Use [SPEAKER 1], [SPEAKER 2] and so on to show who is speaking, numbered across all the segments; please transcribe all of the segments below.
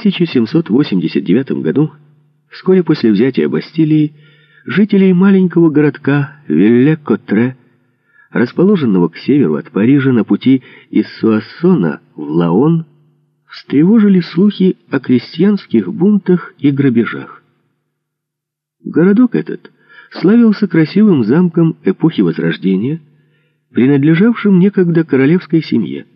[SPEAKER 1] 1789 году, вскоре после взятия Бастилии, жителей маленького городка Вилле-Котре, расположенного к северу от Парижа на пути из Суассона в Лаон, встревожили слухи о крестьянских бунтах и грабежах. Городок этот славился красивым замком эпохи Возрождения, принадлежавшим некогда королевской семье.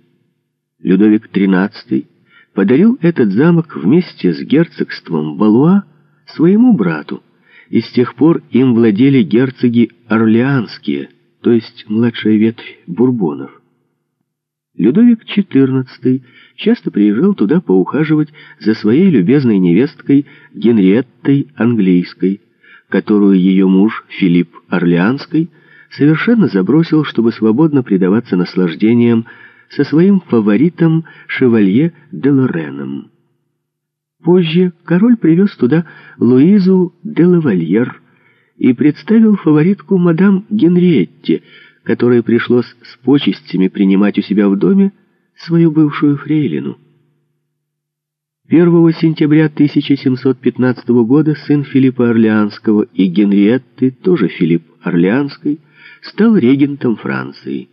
[SPEAKER 1] Людовик XIII подарил этот замок вместе с герцогством Валуа своему брату, и с тех пор им владели герцоги Орлеанские, то есть младшая ветвь бурбонов. Людовик XIV часто приезжал туда поухаживать за своей любезной невесткой Генриеттой Английской, которую ее муж Филипп Орлеанский совершенно забросил, чтобы свободно предаваться наслаждениям со своим фаворитом Шевалье де Лореном. Позже король привез туда Луизу де Лавальер и представил фаворитку мадам Генриетте, которой пришлось с почестями принимать у себя в доме свою бывшую фрейлину. 1 сентября 1715 года сын Филиппа Орлеанского и Генриетты, тоже Филипп Орлеанский, стал регентом Франции.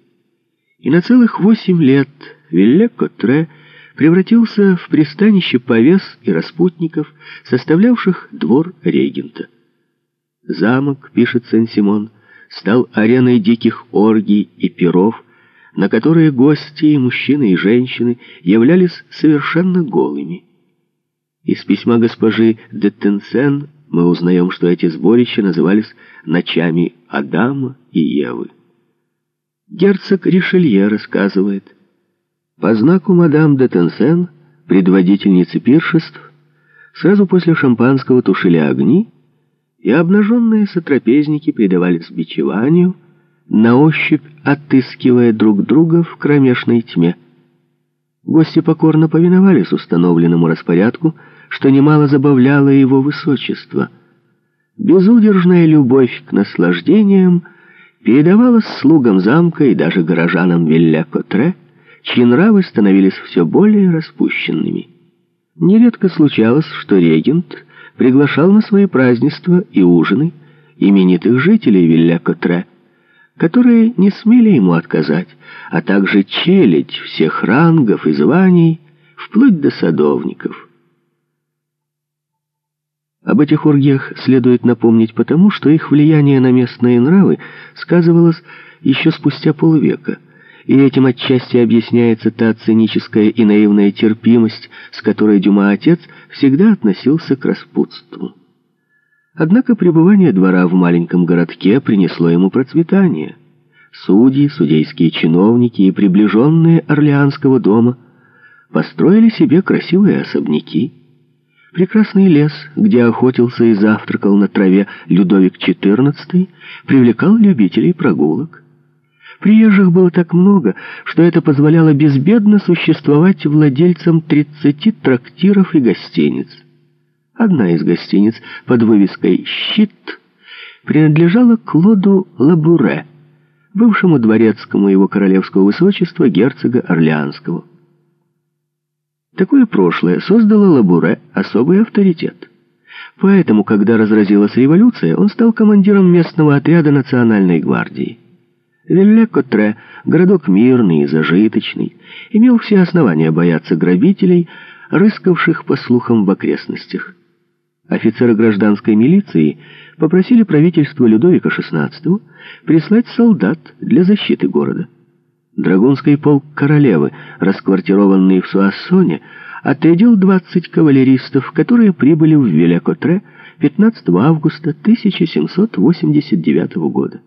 [SPEAKER 1] И на целых восемь лет Вилле-Котре превратился в пристанище повес и распутников, составлявших двор регента. Замок, пишет Сен-Симон, стал ареной диких оргий и перов, на которые гости, и мужчины, и женщины, являлись совершенно голыми. Из письма госпожи де Тенсен мы узнаем, что эти сборища назывались «ночами Адама и Евы». Герцог Ришелье рассказывает, по знаку мадам де Тенсен, предводительницы пиршеств, сразу после шампанского тушили огни, и обнаженные сотрапезники предавались бичеванию, на ощупь отыскивая друг друга в кромешной тьме. Гости покорно повиновались установленному распорядку, что немало забавляло его высочество. Безудержная любовь к наслаждениям передавалась слугам замка и даже горожанам Вилля-Котре, чьи нравы становились все более распущенными. Нередко случалось, что регент приглашал на свои празднества и ужины именитых жителей Вилля-Котре, которые не смели ему отказать, а также челядь всех рангов и званий, вплоть до садовников. Об этих оргиях следует напомнить потому, что их влияние на местные нравы сказывалось еще спустя полвека, и этим отчасти объясняется та циническая и наивная терпимость, с которой Дюма-отец всегда относился к распутству. Однако пребывание двора в маленьком городке принесло ему процветание. Судьи, судейские чиновники и приближенные Орлеанского дома построили себе красивые особняки, Прекрасный лес, где охотился и завтракал на траве Людовик XIV, привлекал любителей прогулок. Приезжих было так много, что это позволяло безбедно существовать владельцам 30 трактиров и гостиниц. Одна из гостиниц под вывеской «Щит» принадлежала Клоду Лабуре, бывшему дворецкому его королевского высочества герцога Орлеанского. Такое прошлое создало Лабуре особый авторитет. Поэтому, когда разразилась революция, он стал командиром местного отряда национальной гвардии. Вилле-Котре, городок мирный и зажиточный, имел все основания бояться грабителей, рыскавших по слухам в окрестностях. Офицеры гражданской милиции попросили правительство Людовика XVI прислать солдат для защиты города. Драгунский полк королевы, расквартированный в Суассоне, отрядил 20 кавалеристов, которые прибыли в Виля-Котре 15 августа 1789 года.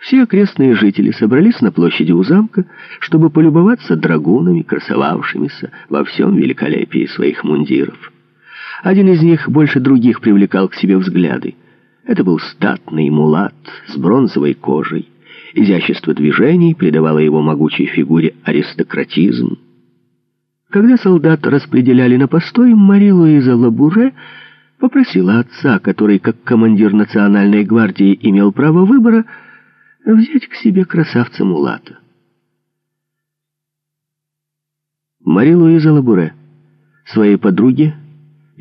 [SPEAKER 1] Все окрестные жители собрались на площади у замка, чтобы полюбоваться драгунами, красовавшимися во всем великолепии своих мундиров. Один из них больше других привлекал к себе взгляды. Это был статный мулат с бронзовой кожей. Изящество движений придавало его могучей фигуре аристократизм. Когда солдат распределяли на постой, Мари Луиза Лабуре попросила отца, который, как командир национальной гвардии, имел право выбора, взять к себе красавца Мулата. Мари Луиза Лабуре своей подруге